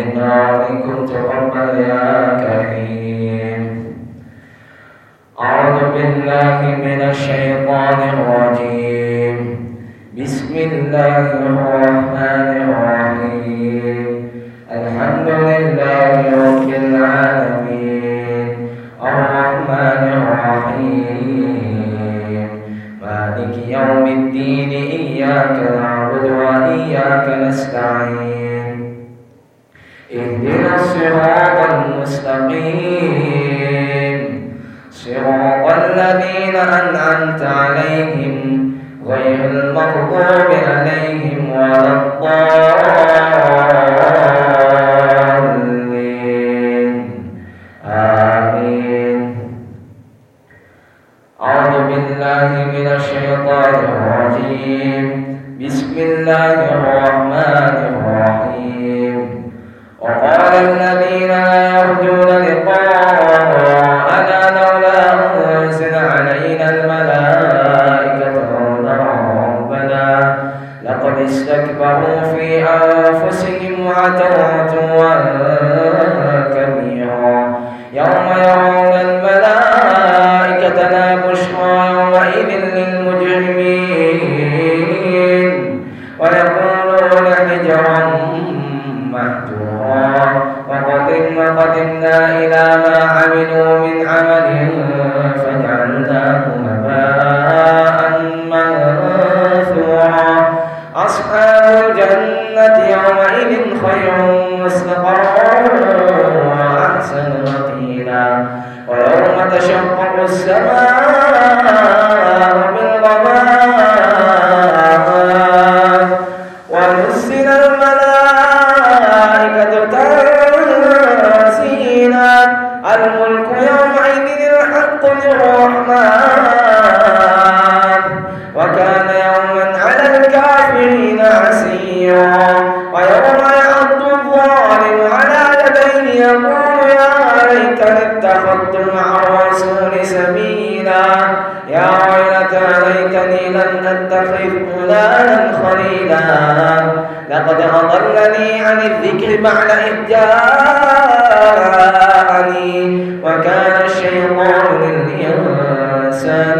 منا ومنكم تقبل يا كريم أعوذ بالله من الشيطان الرجيم. بسم الله الرحمن الرحيم. الحمد لله رب العالمين. الرحمن الرحيم. مالك يوم الدين إياك نعبد وإياك نستعين. الرجيم بسم الله الرحمن الرحيم. وقال الذين خير مستقرا لقد اضلني عن الذكر بعد إذ جاءني. وكان الشيطان للإنسان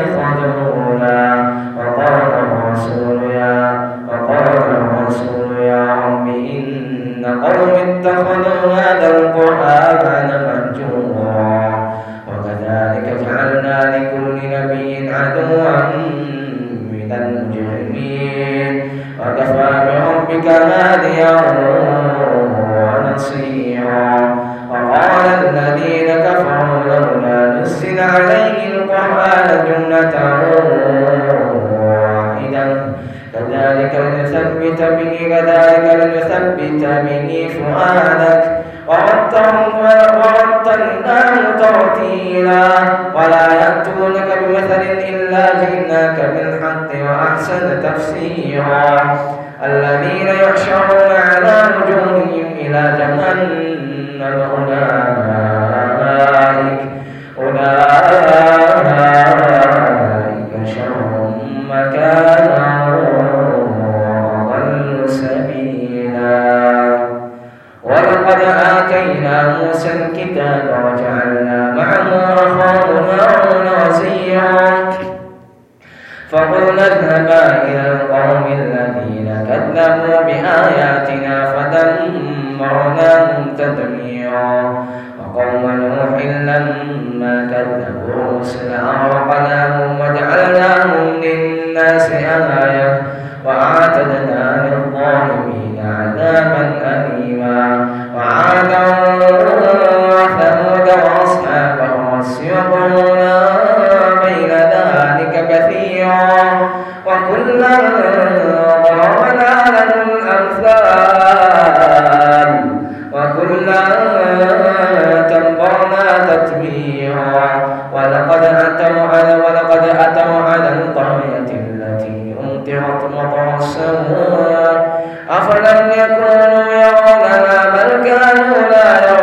تفسيرا الذين يحشرون على وجوههم إلى جهنم أولئك أولئك شر مكانا وأضل سبيلا. ولقد آتينا موسى الكتاب وجعلنا معه أخاه هارون وزيرا. فقلنا اذهبا إلى القوم الذين كذبوا بآياتنا فدمرناهم تدميرا. وقوم نوح لما كذبوا الرسل أغرقناهم وجعلناهم للناس آية وأعتدنا السماء أفلم يكونوا يرونها بل كانوا لا يرجون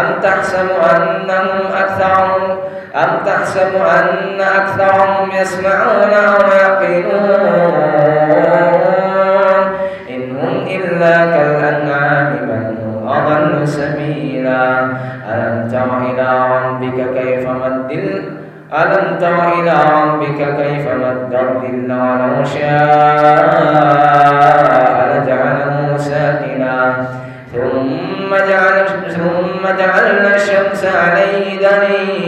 أم تحسب أنهم أكثرهم أم تحسب أن أكثرهم يسمعون أو يعقلون إن هم إلا كالأنعام بل هم أضل سبيلا ألم تر إلى ربك كيف مد ألم تر إلى ربك كيف مد الظل ولو شاء ليس عليه دليل.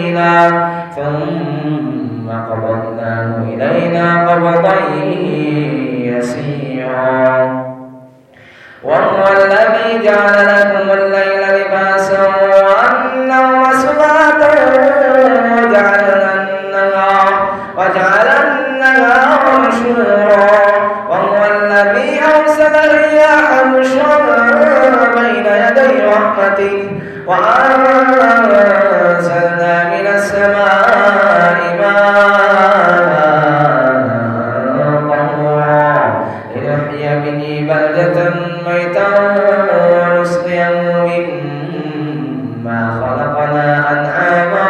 خلقنا أنعاما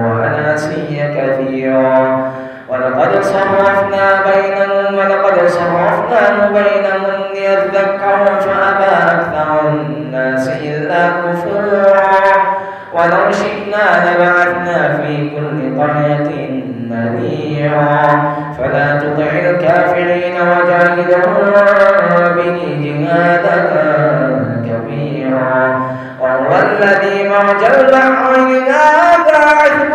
ونسي كثيرا ولقد صرفنا بينهم ولقد صرفناه بينهم ليذكروا فأبى أكثر الناس إلا كفورا ولو شئنا لبعثنا في كل قرية نذيرا فلا تطع الكافرين وجاهدهم به جهادا جميعا. وهو الذي مرج البحرين هذا عذب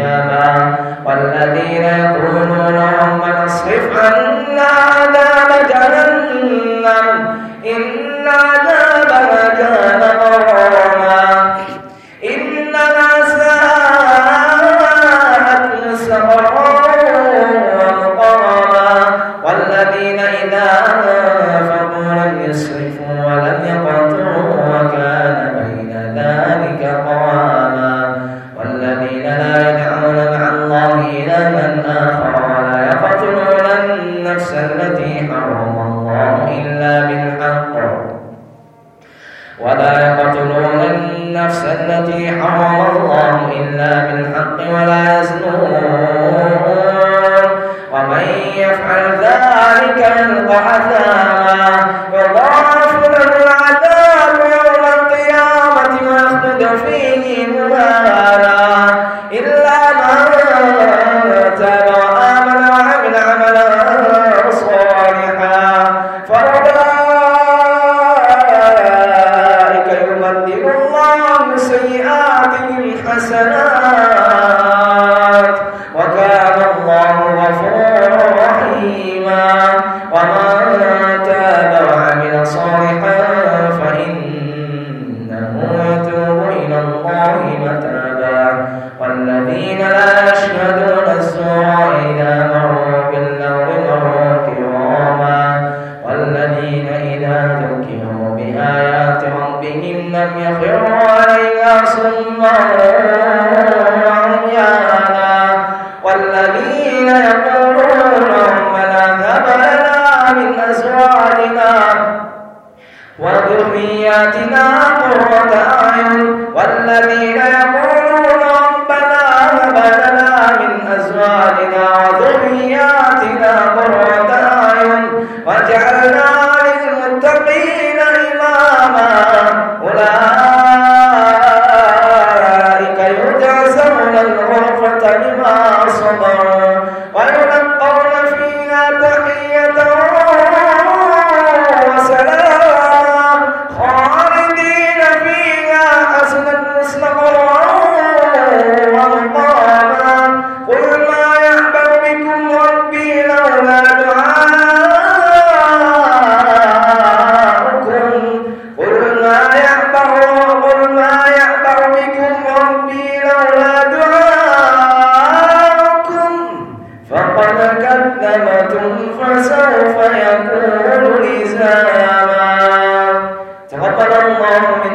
ثيابا والذين يقولون ربنا اصرف عنا عذاب جهنم إن عذابها كان غراما إنما ساءت مستقرا ومقاما والذين إذا أنفقوا لم يسرفوا ولم يقطعوا يفعل ذلك يلقى عذابا يضاعف آيات ربهم لم يخروا عليها صما وعميانا والذين يقولون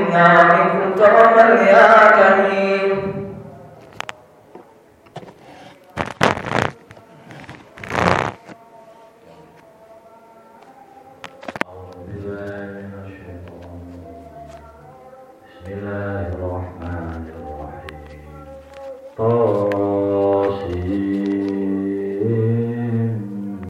منا من طعما يا كريم